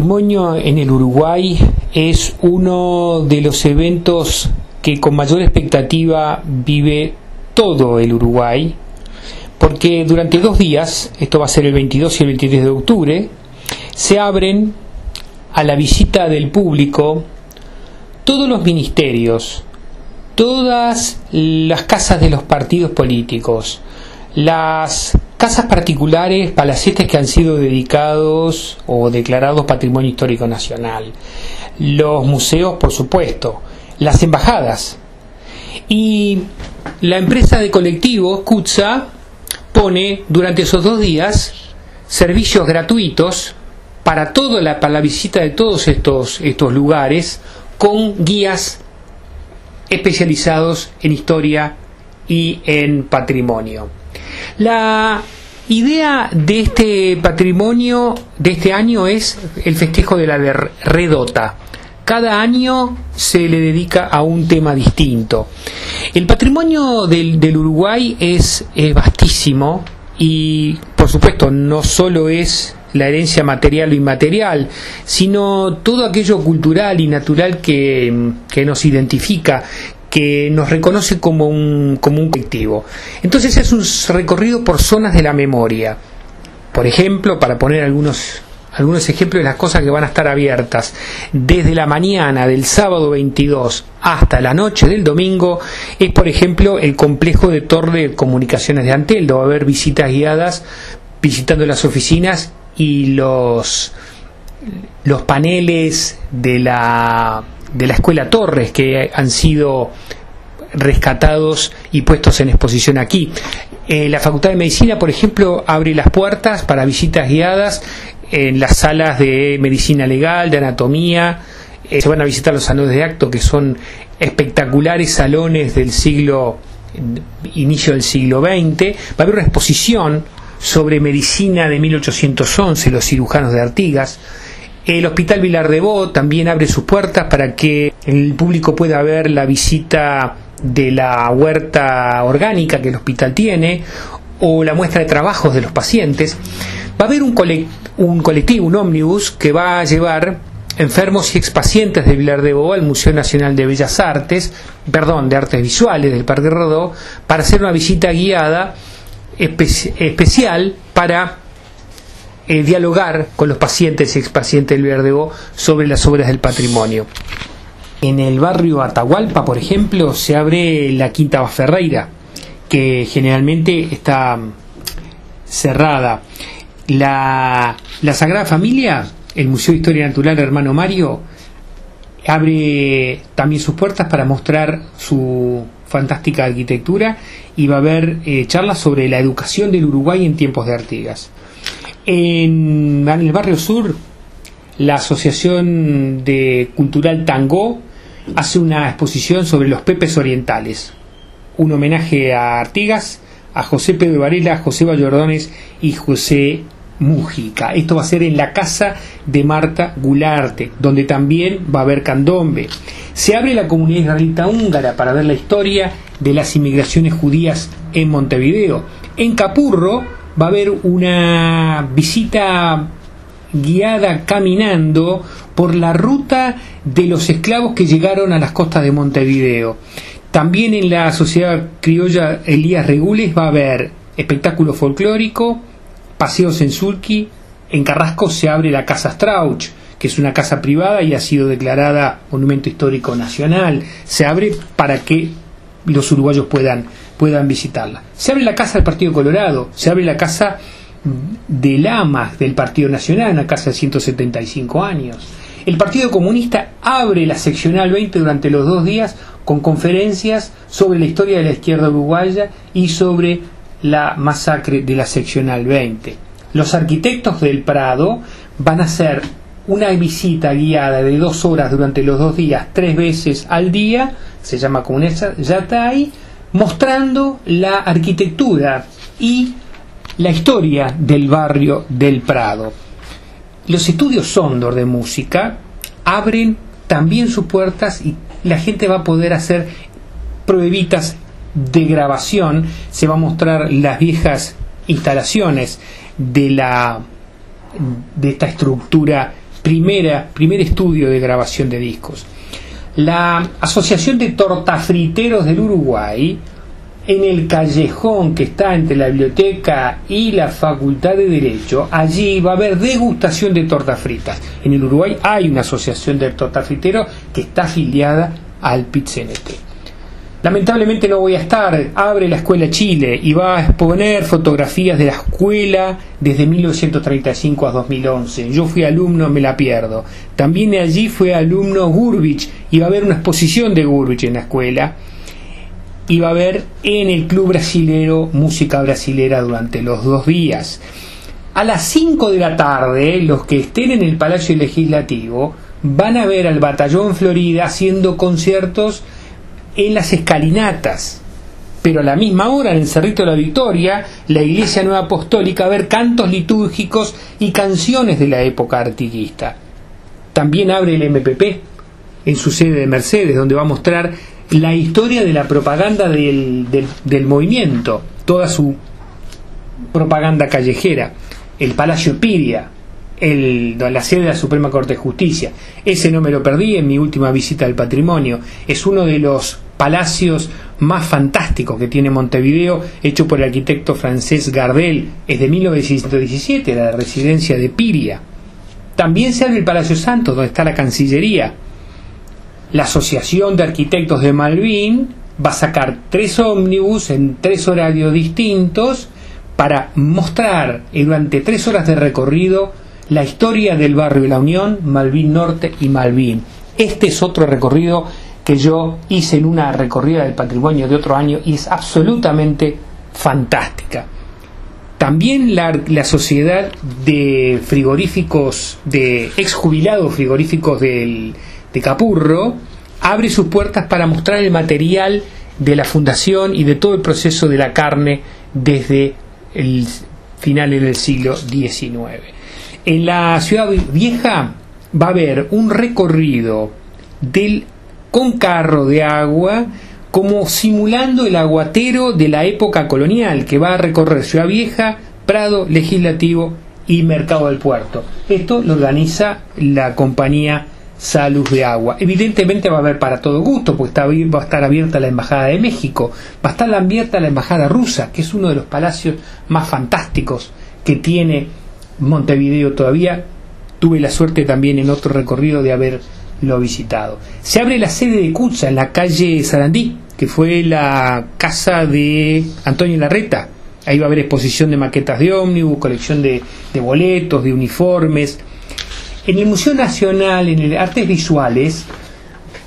patrimonio en el Uruguay es uno de los eventos que con mayor expectativa vive todo el Uruguay, porque durante dos días, esto va a ser el 22 y el 23 de octubre, se abren a la visita del público todos los ministerios, todas las casas de los partidos políticos, las casas particulares, palacetes que han sido dedicados o declarados Patrimonio Histórico Nacional, los museos, por supuesto, las embajadas. Y la empresa de colectivos, CUTSA, pone durante esos dos días servicios gratuitos para, toda la, para la visita de todos estos, estos lugares con guías especializados en historia y en patrimonio. La idea de este patrimonio de este año es el festejo de la redota. Cada año se le dedica a un tema distinto. El patrimonio del, del Uruguay es, es vastísimo y, por supuesto, no solo es la herencia material o inmaterial, sino todo aquello cultural y natural que, que nos identifica, que nos reconoce como un, como un colectivo. Entonces es un recorrido por zonas de la memoria. Por ejemplo, para poner algunos, algunos ejemplos de las cosas que van a estar abiertas, desde la mañana del sábado 22 hasta la noche del domingo, es por ejemplo el complejo de Torre de Comunicaciones de Anteldo. Va a haber visitas guiadas visitando las oficinas y los, los paneles de la de la Escuela Torres que han sido rescatados y puestos en exposición aquí. Eh, la Facultad de Medicina, por ejemplo, abre las puertas para visitas guiadas en las salas de medicina legal, de anatomía. Eh, se van a visitar los salones de acto, que son espectaculares salones del siglo, inicio del siglo XX. Va a haber una exposición sobre medicina de 1811, los cirujanos de Artigas. El Hospital Vilar de Bo también abre sus puertas para que el público pueda ver la visita de la huerta orgánica que el hospital tiene o la muestra de trabajos de los pacientes. Va a haber un, un colectivo, un ómnibus, que va a llevar enfermos y expacientes de Vilar de Bo al Museo Nacional de Bellas Artes, perdón, de Artes Visuales del Parque Rodó, para hacer una visita guiada especial para eh, dialogar con los pacientes y expacientes del Verdego sobre las obras del patrimonio. En el barrio Atahualpa, por ejemplo, se abre la Quinta Ferreira, que generalmente está cerrada. La, la Sagrada Familia, el Museo de Historia Natural Hermano Mario, abre también sus puertas para mostrar su fantástica arquitectura y va a haber eh, charlas sobre la educación del Uruguay en tiempos de Artigas. En, el barrio sur, la Asociación de Cultural Tango hace una exposición sobre los pepes orientales, un homenaje a Artigas, a José Pedro Varela, José Vallordones y José Mújica. Esto va a ser en la casa de Marta Gularte, donde también va a haber candombe. Se abre la comunidad israelita húngara para ver la historia de las inmigraciones judías en Montevideo. En Capurro va a haber una visita guiada caminando por la ruta de los esclavos que llegaron a las costas de Montevideo. También en la Sociedad Criolla Elías Regules va a haber espectáculo folclórico, paseos en Sulki, en Carrasco se abre la Casa Strauch, que es una casa privada y ha sido declarada Monumento Histórico Nacional. Se abre para que los uruguayos puedan, puedan visitarla. Se abre la casa del Partido Colorado, se abre la casa de Lamas del Partido Nacional, una casa de 175 años. El Partido Comunista abre la seccional 20 durante los dos días con conferencias sobre la historia de la izquierda uruguaya y sobre la masacre de la seccional 20. Los arquitectos del Prado van a hacer una visita guiada de dos horas durante los dos días, tres veces al día, se llama Comunidad Yatay, mostrando la arquitectura y la historia del barrio del Prado. Los estudios Sondor de música abren también sus puertas y la gente va a poder hacer pruebitas de grabación. Se va a mostrar las viejas instalaciones de la de esta estructura primera, primer estudio de grabación de discos. La Asociación de Tortafriteros del Uruguay, en el callejón que está entre la biblioteca y la Facultad de Derecho, allí va a haber degustación de tortas fritas. En el Uruguay hay una asociación de tortafriteros que está afiliada al PIT-CNT. Lamentablemente no voy a estar. Abre la Escuela Chile y va a exponer fotografías de la escuela desde 1935 a 2011. Yo fui alumno, me la pierdo. También allí fue alumno Gurbich y va a haber una exposición de Gurbich en la escuela. Y va a haber en el Club Brasilero música brasilera durante los dos días. A las 5 de la tarde, los que estén en el Palacio Legislativo van a ver al Batallón Florida haciendo conciertos en las escalinatas. Pero a la misma hora, en el Cerrito de la Victoria, la Iglesia Nueva Apostólica va a ver cantos litúrgicos y canciones de la época artiguista. También abre el MPP en su sede de Mercedes, donde va a mostrar la historia de la propaganda del, del movimiento, toda su propaganda callejera. El Palacio Piria, el, la sede de la Suprema Corte de Justicia. Ese no me lo perdí en mi última visita al patrimonio. Es uno de los palacios más fantásticos que tiene Montevideo, hecho por el arquitecto francés Gardel. Es de 1917, la residencia de Piria. También se abre el Palacio Santo, donde está la Cancillería. La Asociación de Arquitectos de Malvin va a sacar tres ómnibus en tres horarios distintos para mostrar durante tres horas de recorrido la historia del barrio La Unión, Malvin Norte y Malvin. Este es otro recorrido que yo hice en una recorrida del patrimonio de otro año y es absolutamente fantástica. También la, sociedad de frigoríficos, de exjubilados frigoríficos del, de Capurro, abre sus puertas para mostrar el material de la fundación y de todo el proceso de la carne desde el final del siglo XIX. En la ciudad vieja va a haber un recorrido del, con carro de agua como simulando el aguatero de la época colonial que va a recorrer Ciudad Vieja, Prado, Legislativo y Mercado del Puerto. Esto lo organiza la compañía Salud de Agua. Evidentemente va a haber para todo gusto, pues está, va a estar abierta la Embajada de México, va a estar abierta la Embajada rusa, que es uno de los palacios más fantásticos que tiene Montevideo todavía. Tuve la suerte también en otro recorrido de haberlo visitado. Se abre la sede de CUTSA en la calle Sarandí, que fue la casa de Antonio Larreta. Ahí va a haber exposición de maquetas de ómnibus, colección de, de boletos, de uniformes. En el Museo Nacional, en el Artes Visuales,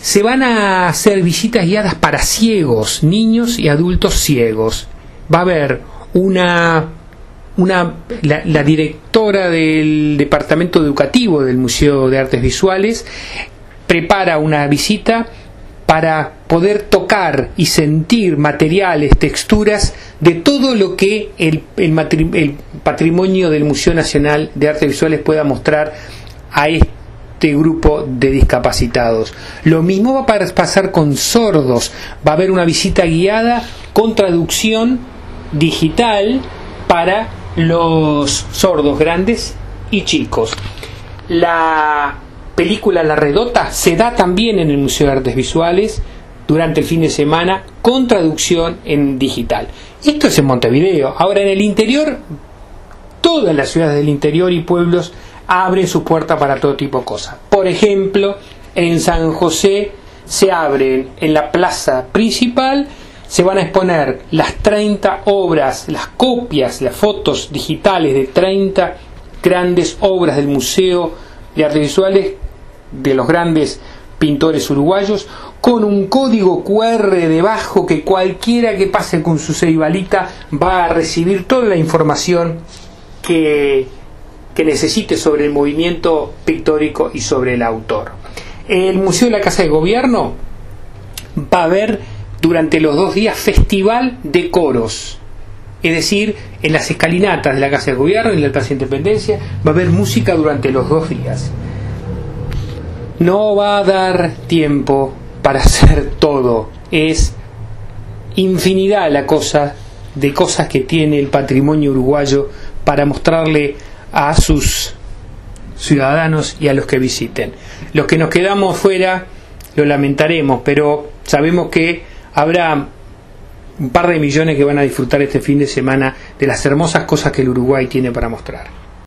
se van a hacer visitas guiadas para ciegos, niños y adultos ciegos. Va a haber una una, la, directora del departamento educativo del Museo de Artes Visuales prepara una visita para poder tocar y sentir materiales, texturas de todo lo que el, el, patrimonio del Museo Nacional de Artes Visuales pueda mostrar a este grupo de discapacitados. Lo mismo va a pasar con sordos. Va a haber una visita guiada con traducción digital para los sordos grandes y chicos. La película La Redota se da también en el Museo de Artes Visuales durante el fin de semana con traducción en digital. Esto es en Montevideo. Ahora en el interior, todas las ciudades del interior y pueblos abren su puerta para todo tipo de cosas. Por ejemplo, en San José se abren en la plaza principal se van a exponer las 30 obras, las copias, las fotos digitales de 30 grandes obras del Museo de Artes Visuales de los grandes pintores uruguayos, con un código QR debajo que cualquiera que pase con su ceibalita va a recibir toda la información que, que necesite sobre el movimiento pictórico y sobre el autor. El Museo de la Casa de Gobierno va a ver durante los dos días festival de coros. Es decir, en las escalinatas de la Casa del Gobierno, en la Plaza de Independencia, va a haber música durante los dos días. No va a dar tiempo para hacer todo. Es infinidad la cosa de cosas que tiene el patrimonio uruguayo para mostrarle a sus ciudadanos y a los que visiten. Los que nos quedamos fuera lo lamentaremos, pero sabemos que habrá un par de millones que van a disfrutar este fin de semana de las hermosas cosas que el Uruguay tiene para mostrar.